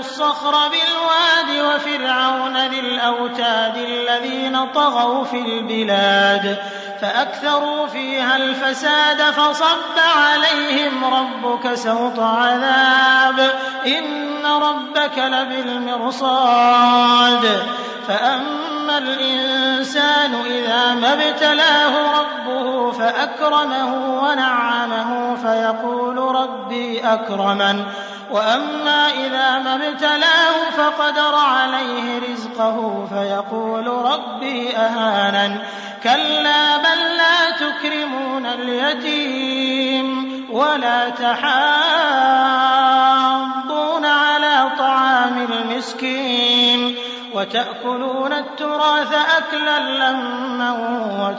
الصخر بالواد وفرعون ذي الأوتاد الذين طغوا في البلاد فأكثروا فيها الفساد فصب عليهم ربك سوط عذاب إن ربك لبالمرصاد فأما الإنسان إذا ما ابتلاه ربه فأكرمه ونعمه فيقول ربي أكرمن وأما إذا ابتلاه فقدر عليه رزقه فيقول ربي أهانن. كلا بل لا تكرمون اليتيم ولا تحاضون على طعام المسكين وتأكلون التراث أكلا لما